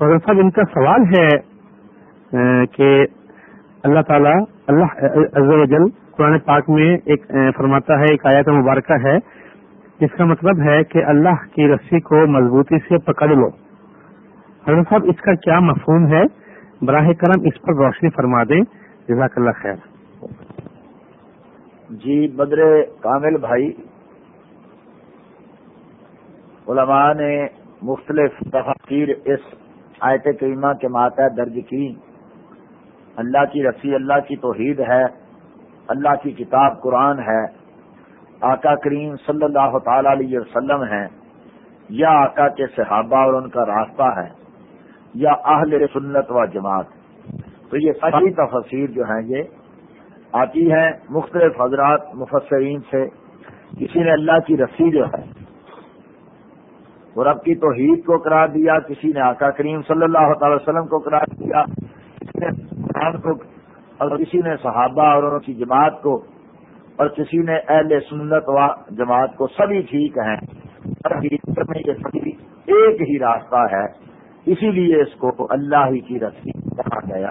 فضل صاحب ان کا سوال ہے کہ اللہ تعالیٰ، اللہ عز و جل قرآن پاک میں ایک فرماتا ہے، ایک آیت مبارکہ ہے، جس کا مطلب ہے کہ اللہ کی رسی کو مضبوطی سے پکڑ لو۔ حضرت صاحب، اس کا کیا مفہوم ہے؟ براہ کرم اس پر روشنی فرما دیں۔ جزاک اللہ خیر۔ جی بدر کامل بھائی، علماء نے مختلف تفاصیر اس آیت کریمہ کے ماتحت درج کی۔ اللہ کی رسی اللہ کی توحید ہے اللہ کی کتاب قرآن ہے۔ آقا کریم صلی اللہ تعالی علیہ وسلم ہے یا آقا کے صحابہ اور ان کا راستہ ہے۔ یا اہل سنت و جماعت۔ تو یہ ساری تفصیل جو ہیں یہ آتی ہیں مختلف حضرات مفسرین سے۔ کسی نے اللہ کی رسی جو ہے وہ رب کی توحید کو قرار دیا، کسی نے آقا کریم صلی اللہ تعالی وسلم کو قرار دیا، کسی نے قرآن کو، اور کسی نے صحابہ اور ان کی جماعت کو، اور کسی نے اہل سنت و جماعت کو، سبھی ٹھیک ہیں۔ میں یہ سبھی ایک ہی راستہ ہے۔ اسی لیے اس کو اللہ ہی کی رسی کہا گیا۔